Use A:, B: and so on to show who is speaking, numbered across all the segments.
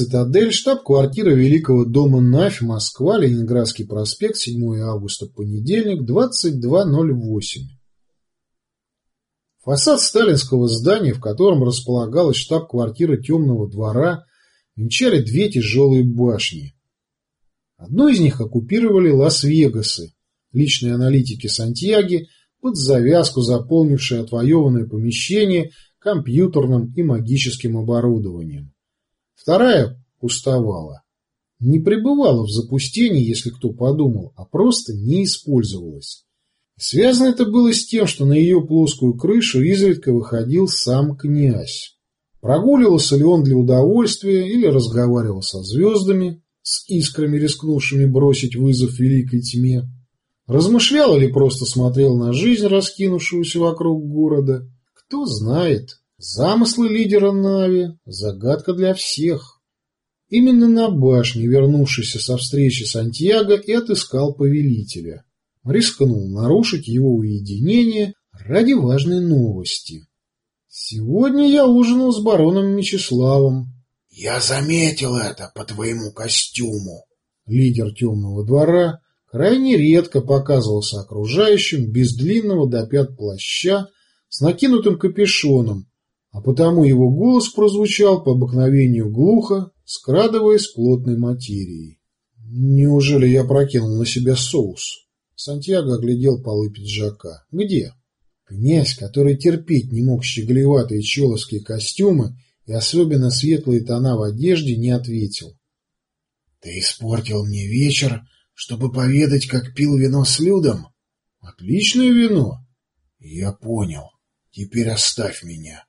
A: Цитадель, штаб-квартира Великого дома Навь, Москва, Ленинградский проспект, 7 августа, понедельник, 22.08. Фасад сталинского здания, в котором располагалась штаб-квартира Темного двора, венчали две тяжелые башни. Одну из них оккупировали Лас-Вегасы, личные аналитики Сантьяги, под завязку заполнившие отвоеванное помещение компьютерным и магическим оборудованием. Вторая пустовала. Не пребывала в запустении, если кто подумал, а просто не использовалась. Связано это было с тем, что на ее плоскую крышу изредка выходил сам князь. Прогуливался ли он для удовольствия или разговаривал со звездами, с искрами, рискнувшими бросить вызов великой тьме, размышлял или просто смотрел на жизнь, раскинувшуюся вокруг города, кто знает. Замыслы лидера Нави – загадка для всех. Именно на башне, вернувшийся со встречи Сантьяго, и отыскал повелителя. Рискнул нарушить его уединение ради важной новости. Сегодня я ужинал с бароном Мечиславом.
B: — Я заметил это по твоему костюму.
A: Лидер темного двора крайне редко показывался окружающим без длинного до пят плаща с накинутым капюшоном, а потому его голос прозвучал по обыкновению глухо, скрадываясь плотной материей. Неужели я прокинул на себя соус? Сантьяго оглядел полы пиджака. Где? Князь, который терпеть не мог щеголеватые человские костюмы и особенно светлые тона в одежде, не ответил.
B: — Ты испортил мне вечер, чтобы поведать, как пил вино с Людом?
A: — Отличное вино.
B: — Я понял. Теперь оставь меня.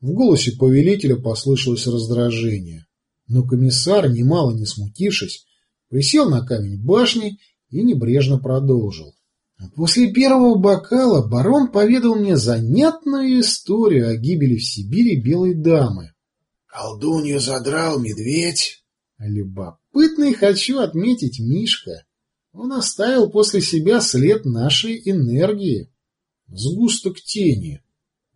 A: В голосе повелителя послышалось раздражение. Но комиссар, немало не смутившись, присел на камень башни и небрежно продолжил. После первого бокала барон поведал мне занятную историю о гибели в Сибири белой дамы.
B: Колдунью задрал медведь.
A: Любопытный хочу отметить Мишка. Он оставил после себя след нашей энергии. Сгусток тени.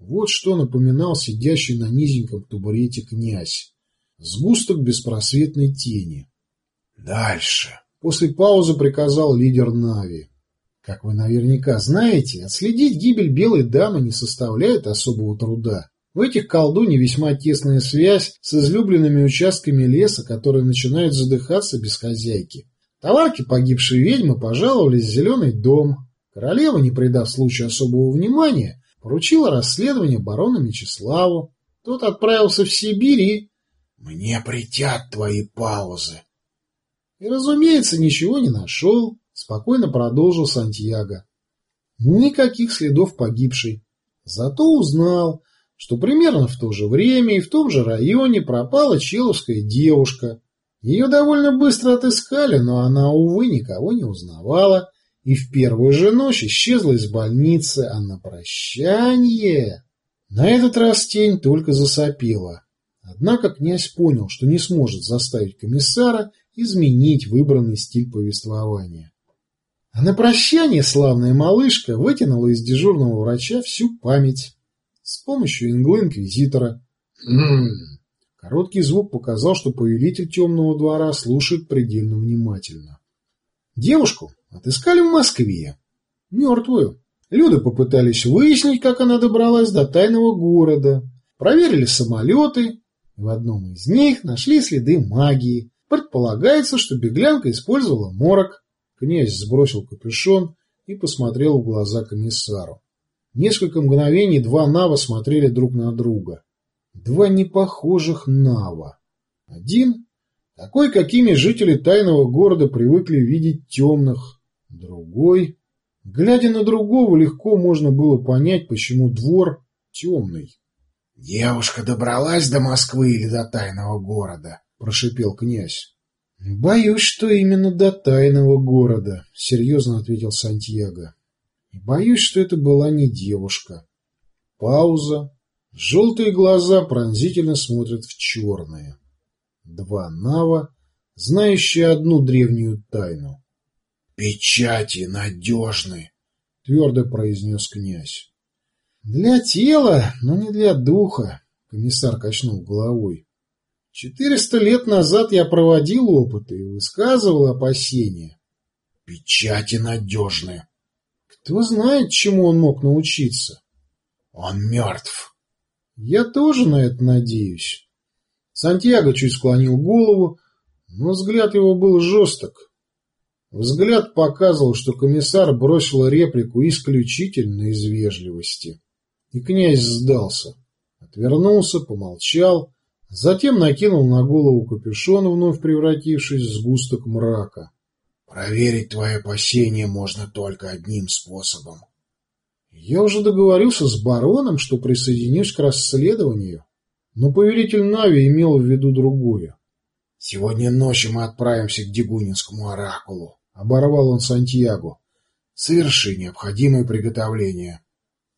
A: Вот что напоминал сидящий на низеньком табурете князь. Сгусток беспросветной тени.
B: Дальше.
A: После паузы приказал лидер Нави. Как вы наверняка знаете, отследить гибель белой дамы не составляет особого труда. В этих колдуне весьма тесная связь с излюбленными участками леса, которые начинают задыхаться без хозяйки. Товарки погибшей ведьмы пожаловались в зеленый дом. Королева, не придав случаю особого внимания, поручила расследование барона Мечиславу. Тот отправился в Сибирь и...
B: «Мне притят твои паузы»,
A: и, разумеется, ничего не нашел, спокойно продолжил Сантьяго. Никаких следов погибшей. Зато узнал, что примерно в то же время и в том же районе пропала человская девушка. Ее довольно быстро отыскали, но она, увы, никого не узнавала и в первую же ночь исчезла из больницы, а на прощание... На этот раз тень только засопела. Однако князь понял, что не сможет заставить комиссара изменить выбранный стиль повествования. А на прощание славная малышка вытянула из дежурного врача всю память с помощью инглы-инквизитора. Короткий звук показал, что повелитель темного двора слушает предельно внимательно. Девушку отыскали в Москве. Мертвую. Люди попытались выяснить, как она добралась до тайного города. Проверили самолеты. В одном из них нашли следы магии. Предполагается, что беглянка использовала морок. Князь сбросил капюшон и посмотрел в глаза комиссару. Несколько мгновений два Нава смотрели друг на друга. Два непохожих Нава. Один — такой, какими жители тайного города привыкли видеть темных. Другой — глядя на другого, легко можно было понять, почему двор темный.
B: — Девушка добралась до Москвы или до тайного города? — прошипел князь.
A: — Боюсь, что именно до тайного города, — серьезно ответил Сантьяго. — боюсь, что это была не девушка. Пауза. Желтые глаза пронзительно смотрят в черные. Два Нава, знающие одну древнюю тайну.
B: — Печати надежны, —
A: твердо произнес князь. — Для тела, но не для духа, — комиссар качнул головой. Четыреста лет назад я проводил опыты и высказывал опасения.
B: Печати надежны.
A: Кто знает, чему он мог научиться?
B: Он мертв.
A: Я тоже на это надеюсь. Сантьяго чуть склонил голову, но взгляд его был жесток. Взгляд показывал, что комиссар бросил реплику исключительно из вежливости. И князь сдался. Отвернулся, помолчал, затем накинул на голову капюшон, вновь превратившись в сгусток мрака.
B: «Проверить твои опасения можно только одним способом».
A: «Я уже договорился с бароном, что присоединюсь к расследованию, но повелитель Нави имел в виду другое.
B: Сегодня ночью мы отправимся к Дегунинскому оракулу.
A: Оборвал он Сантьяго.
B: Соверши необходимые приготовления.